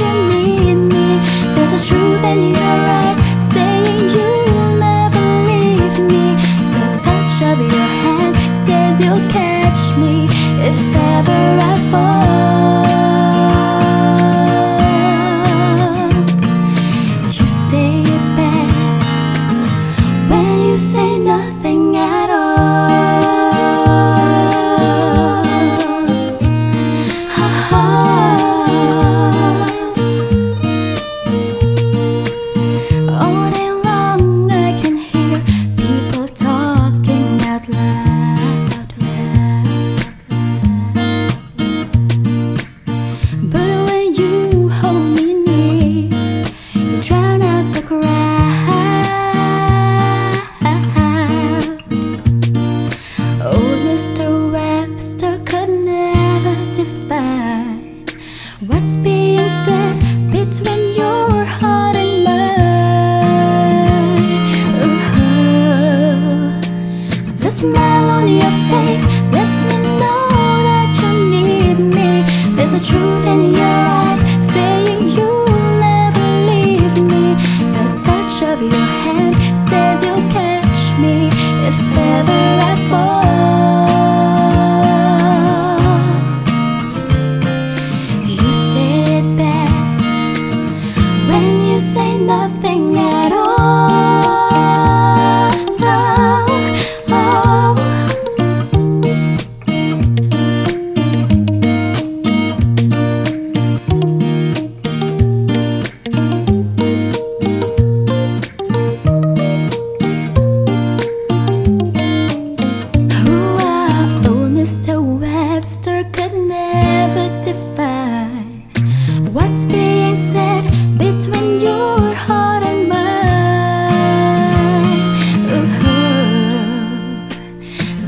you need me. There's a truth in your eyes saying you'll never leave me. The touch of your hand says you'll catch me if I say nothing at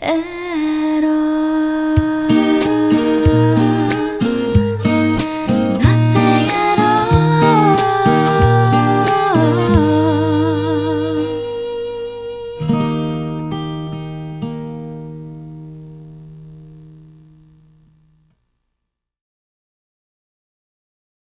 哎